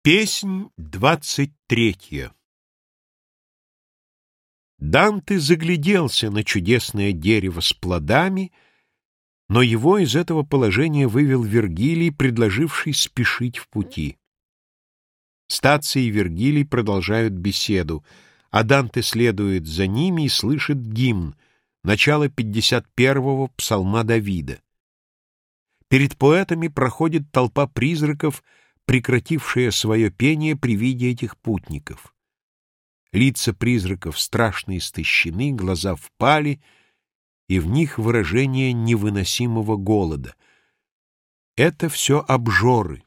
Песнь двадцать третья Данте загляделся на чудесное дерево с плодами, но его из этого положения вывел Вергилий, предложивший спешить в пути. Стация и Вергилий продолжают беседу, а Данте следует за ними и слышит гимн, начало 51-го псалма Давида. Перед поэтами проходит толпа призраков — прекратившая свое пение при виде этих путников. Лица призраков страшно истощены, глаза впали, и в них выражение невыносимого голода. Это все обжоры.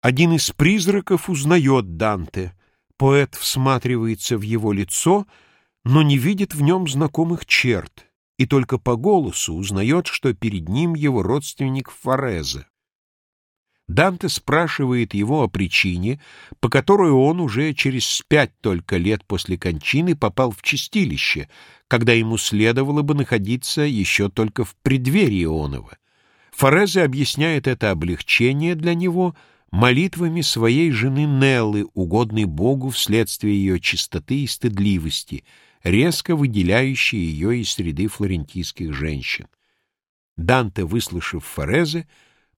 Один из призраков узнает Данте. Поэт всматривается в его лицо, но не видит в нем знакомых черт, и только по голосу узнает, что перед ним его родственник Фореза. Данте спрашивает его о причине, по которой он уже через пять только лет после кончины попал в чистилище, когда ему следовало бы находиться еще только в преддверии оного. Форезе объясняет это облегчение для него молитвами своей жены Неллы, угодной Богу вследствие ее чистоты и стыдливости, резко выделяющей ее из среды флорентийских женщин. Данте, выслушав Форезе,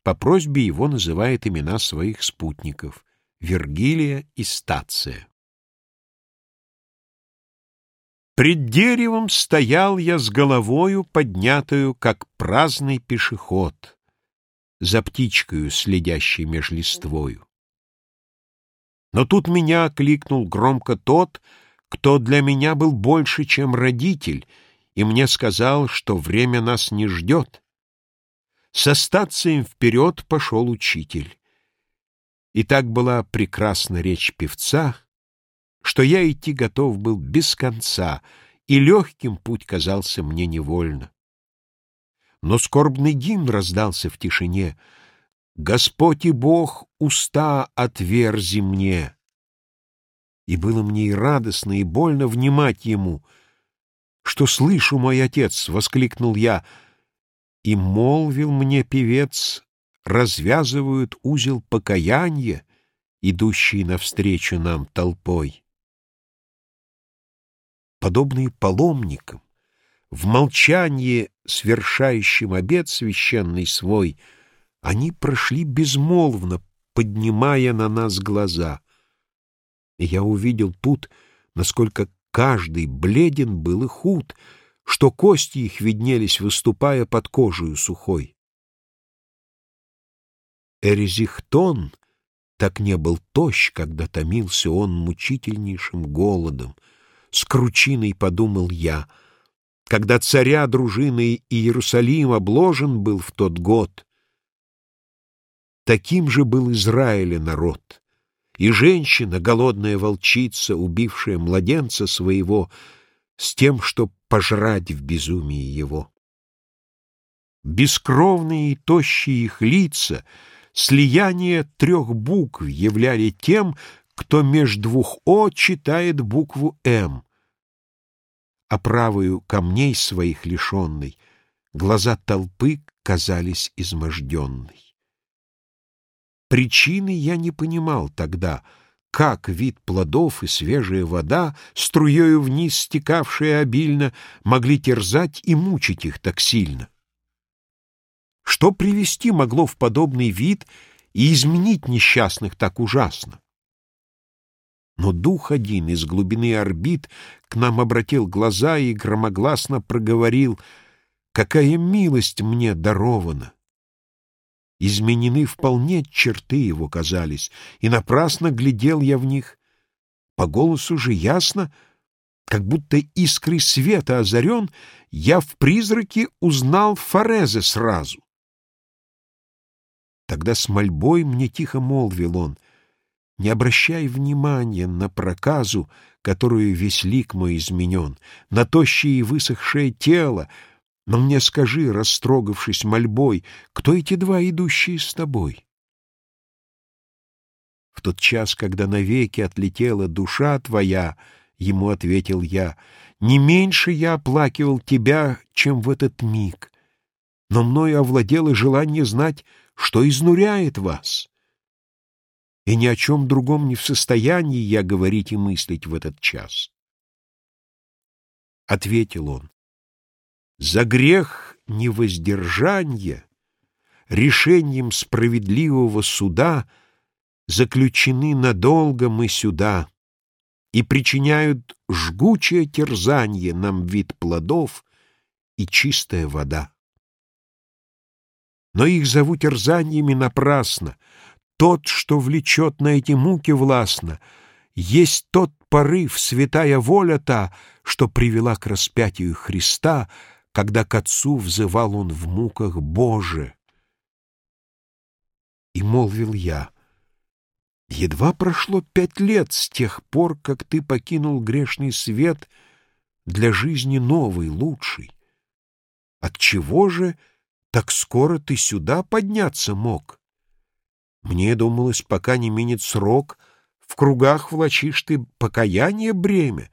по просьбе его называет имена своих спутников — Вергилия и Стация. Пред деревом стоял я с головою, поднятую, как праздный пешеход, за птичкою, следящей меж листвою. Но тут меня окликнул громко тот, кто для меня был больше, чем родитель, и мне сказал, что время нас не ждет, со стацием вперед пошел учитель. И так была прекрасна речь певца, что я идти готов был без конца, и легким путь казался мне невольно. Но скорбный гимн раздался в тишине. «Господь и Бог уста отверзи мне!» И было мне и радостно, и больно внимать ему. «Что слышу, мой отец!» — воскликнул я — и молвил мне певец, развязывают узел покаяния, идущий навстречу нам толпой. Подобные паломникам, в молчании, свершающим обед священный свой, они прошли безмолвно, поднимая на нас глаза. И я увидел тут, насколько каждый бледен был и худ — что кости их виднелись, выступая под кожею сухой. Эрезихтон так не был тощ, когда томился он мучительнейшим голодом. С кручиной подумал я, когда царя дружиной Иерусалим обложен был в тот год. Таким же был Израиля народ, и женщина, голодная волчица, убившая младенца своего, с тем, чтоб пожрать в безумии его. Бескровные и тощие их лица, слияние трех букв являли тем, кто меж двух «о» читает букву «м», а правую камней своих лишенной глаза толпы казались изможденной. Причины я не понимал тогда — как вид плодов и свежая вода, струею вниз стекавшая обильно, могли терзать и мучить их так сильно? Что привести могло в подобный вид и изменить несчастных так ужасно? Но дух один из глубины орбит к нам обратил глаза и громогласно проговорил «Какая милость мне дарована!» Изменены вполне черты его казались, и напрасно глядел я в них. По голосу же ясно, как будто искрой света озарен, я в призраке узнал Форезе сразу. Тогда с мольбой мне тихо молвил он, «Не обращай внимания на проказу, которую весь лик мой изменен, на тощее и высохшее тело, но мне скажи, растрогавшись мольбой, кто эти два, идущие с тобой? В тот час, когда навеки отлетела душа твоя, ему ответил я, не меньше я оплакивал тебя, чем в этот миг, но мною овладело желание знать, что изнуряет вас. и ни о чем другом не в состоянии я говорить и мыслить в этот час. Ответил он, за грех невоздержания решением справедливого суда заключены надолго мы сюда и причиняют жгучее терзанье нам вид плодов и чистая вода. Но их зовут терзаниями напрасно. Тот, что влечет на эти муки властно, есть тот порыв, святая воля та, что привела к распятию Христа, когда к Отцу взывал он в муках Боже. И молвил я, едва прошло пять лет с тех пор, как ты покинул грешный свет для жизни новой, лучшей. Отчего же так скоро ты сюда подняться мог? Мне думалось, пока не минет срок, в кругах влачишь ты покаяние бремя,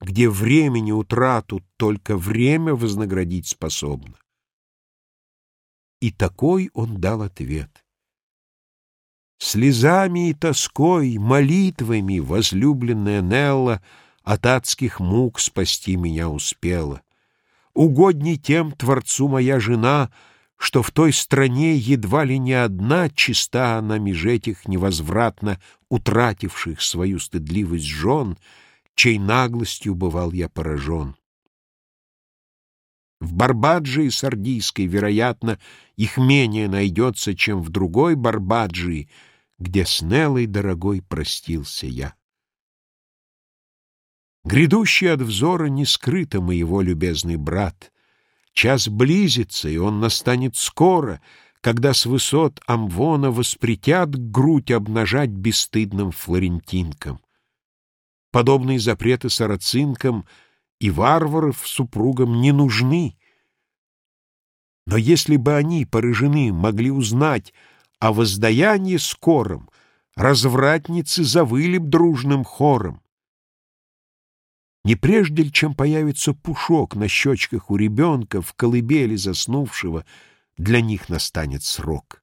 где времени утрату только время вознаградить способно. И такой он дал ответ. Слезами и тоской, молитвами возлюбленная Нелла от адских мук спасти меня успела. Угодней тем Творцу моя жена, что в той стране едва ли не одна чиста она меж этих невозвратно утративших свою стыдливость жен, чей наглостью бывал я поражен. В Барбаджии и Сардийской, вероятно, их менее найдется, чем в другой Барбаджии, где с Неллой дорогой простился я. Грядущий от взора не скрыто моего, любезный брат. Час близится, и он настанет скоро, когда с высот Амвона воспретят грудь обнажать бесстыдным флорентинкам. Подобные запреты сарацинкам и варваров супругам не нужны. Но если бы они, поражены, могли узнать о воздаянии скором, развратницы завыли б дружным хором. Не прежде ли, чем появится пушок на щечках у ребенка, в колыбели заснувшего, для них настанет срок.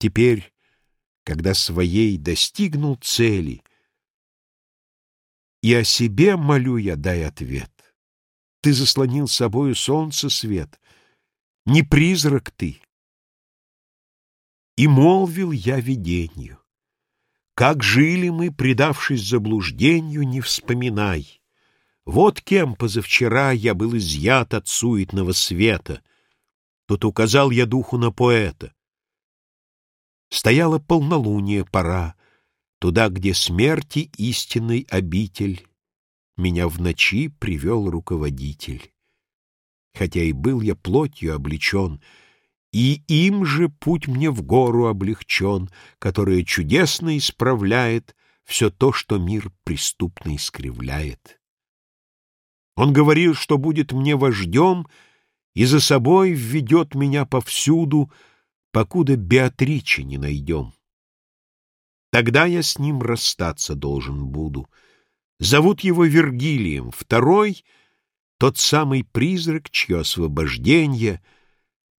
Теперь, когда своей достигнул цели, и о себе молю я, дай ответ. Ты заслонил собою солнце свет, не призрак ты. И молвил я видению. Как жили мы, предавшись заблуждению, не вспоминай. Вот кем позавчера я был изъят от суетного света. Тут указал я духу на поэта. Стояла полнолуние пора, Туда, где смерти истинный обитель, Меня в ночи привел руководитель. Хотя и был я плотью облечен — и им же путь мне в гору облегчен, которая чудесно исправляет все то, что мир преступно искривляет. Он говорил, что будет мне вождем и за собой введет меня повсюду, покуда Беатричи не найдем. Тогда я с ним расстаться должен буду. Зовут его Вергилием, второй — тот самый призрак, чье освобождение —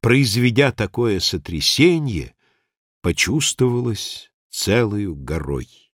произведя такое сотрясение, почувствовалось целою горой.